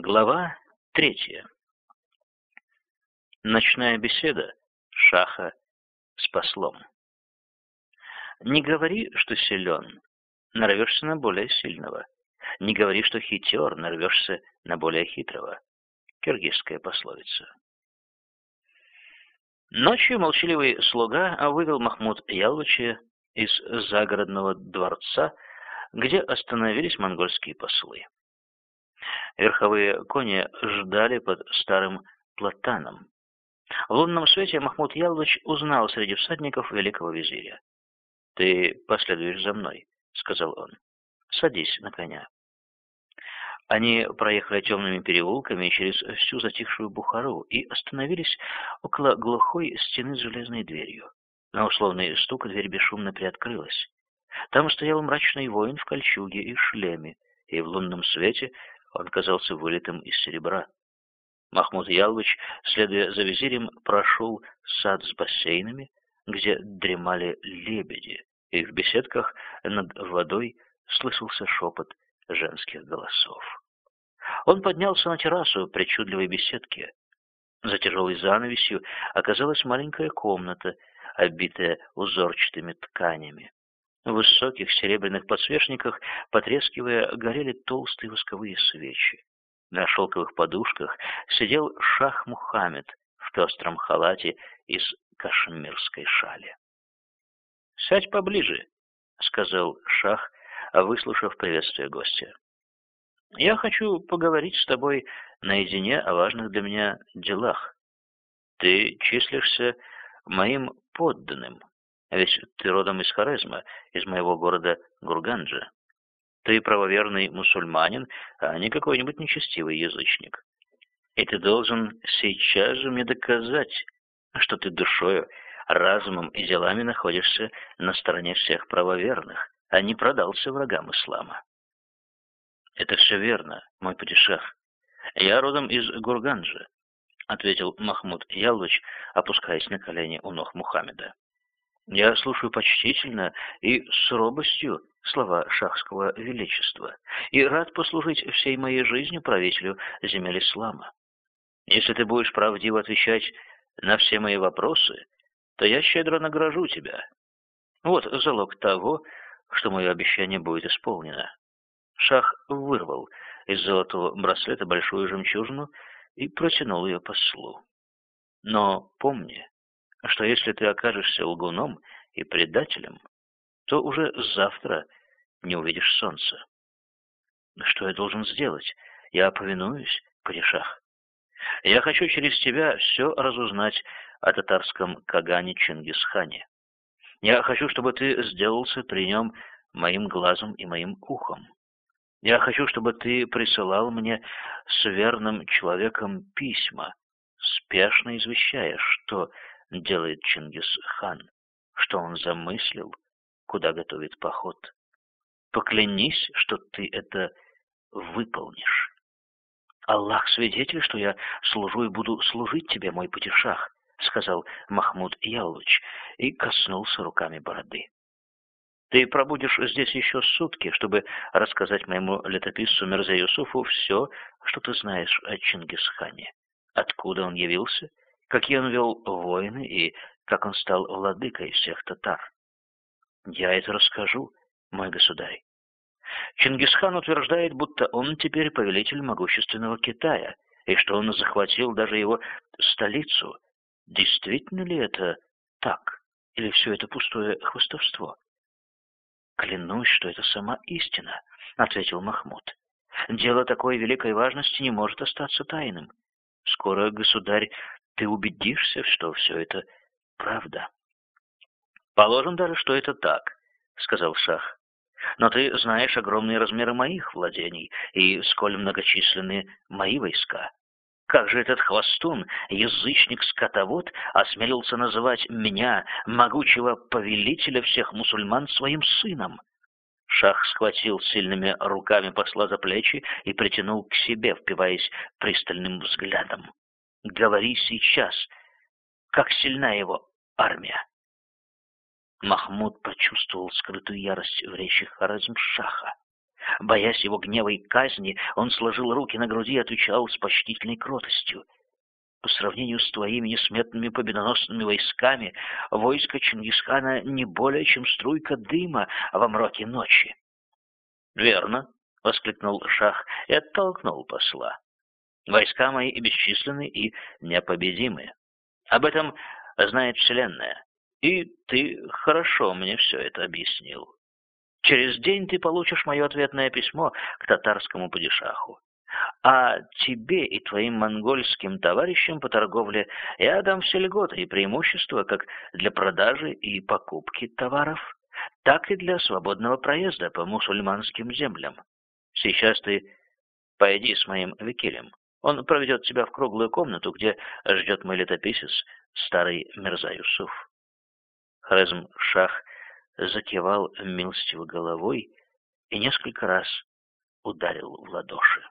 Глава третья. Ночная беседа Шаха с послом. Не говори, что силен, нарвешься на более сильного. Не говори, что хитер, нарвешься на более хитрого. Киргизская пословица. Ночью молчаливый слуга вывел Махмуд Ялвыча из загородного дворца, где остановились монгольские послы. Верховые кони ждали под старым платаном. В лунном свете Махмуд Ялович узнал среди всадников великого визиря. «Ты последуешь за мной», — сказал он. «Садись на коня». Они проехали темными переулками через всю затихшую Бухару и остановились около глухой стены с железной дверью. На условный стук дверь бесшумно приоткрылась. Там стоял мрачный воин в кольчуге и шлеме, и в лунном свете он казался вылитым из серебра. Махмуд Ялович, следуя за визирем, прошел сад с бассейнами, где дремали лебеди, и в беседках над водой слышался шепот женских голосов. Он поднялся на террасу причудливой беседки. За тяжелой занавесью оказалась маленькая комната, обитая узорчатыми тканями. В высоких серебряных подсвечниках, потрескивая, горели толстые восковые свечи. На шелковых подушках сидел шах Мухаммед в пестром халате из кашмирской шали. «Сядь поближе», — сказал шах, выслушав приветствие гостя. «Я хочу поговорить с тобой наедине о важных для меня делах. Ты числишься моим подданным, ведь ты родом из Хорезма, из моего города Гурганджа. Ты правоверный мусульманин, а не какой-нибудь нечестивый язычник. И ты должен сейчас же мне доказать, что ты душою, разумом и делами находишься на стороне всех правоверных, а не продался врагам ислама. Это все верно, мой падишах. Я родом из Гурганджа, ответил Махмуд Ялвыч, опускаясь на колени у ног Мухаммеда. Я слушаю почтительно и с робостью слова шахского величества и рад послужить всей моей жизнью правителю земель ислама. Если ты будешь правдиво отвечать на все мои вопросы, то я щедро награжу тебя. Вот залог того, что мое обещание будет исполнено. Шах вырвал из золотого браслета большую жемчужину и протянул ее послу. Но помни, что если ты окажешься лгуном и предателем, то уже завтра не увидишь солнца. Что я должен сделать? Я повинуюсь, Падишах. Я хочу через тебя все разузнать о татарском Кагане Чингисхане. Я хочу, чтобы ты сделался при нем моим глазом и моим ухом. Я хочу, чтобы ты присылал мне с верным человеком письма, спешно извещая, что делает Чингисхан, что он замыслил, куда готовит поход. Поклянись, что ты это выполнишь. Аллах свидетель, что я служу и буду служить тебе, мой путешах, сказал Махмуд Яллуч и коснулся руками бороды. Ты пробудешь здесь еще сутки, чтобы рассказать моему летописцу Мирза Юсуфу все, что ты знаешь о Чингисхане. Откуда он явился, какие он вел войны и как он стал владыкой всех татар. Я это расскажу, мой государь. Чингисхан утверждает, будто он теперь повелитель могущественного Китая, и что он захватил даже его столицу. Действительно ли это так, или все это пустое хвостовство? «Клянусь, что это сама истина», — ответил Махмуд. «Дело такой великой важности не может остаться тайным. Скоро, государь, ты убедишься, что все это правда. Положим даже, что это так, сказал Шах. Но ты знаешь огромные размеры моих владений и сколь многочисленны мои войска. Как же этот хвостун, язычник-скотовод, осмелился называть меня, могучего повелителя всех мусульман, своим сыном? Шах схватил сильными руками посла за плечи и притянул к себе, впиваясь пристальным взглядом. Говори сейчас, как сильна его армия. Махмуд почувствовал скрытую ярость в речи Хорезм-Шаха. Боясь его гнева и казни, он сложил руки на груди и отвечал с почтительной кротостью. По сравнению с твоими несметными победоносными войсками, войско Чингисхана не более, чем струйка дыма во мроке ночи. — Верно, — воскликнул Шах и оттолкнул посла. — Войска мои и бесчисленны, и непобедимы. Об этом знает Вселенная, и ты хорошо мне все это объяснил. Через день ты получишь мое ответное письмо к татарскому падишаху. А тебе и твоим монгольским товарищам по торговле я дам все льготы и преимущества как для продажи и покупки товаров, так и для свободного проезда по мусульманским землям. Сейчас ты пойди с моим Викилем. Он проведет тебя в круглую комнату, где ждет мой летописец, старый Мирза Юсуф. Хорезм Шах закивал милостиво головой и несколько раз ударил в ладоши.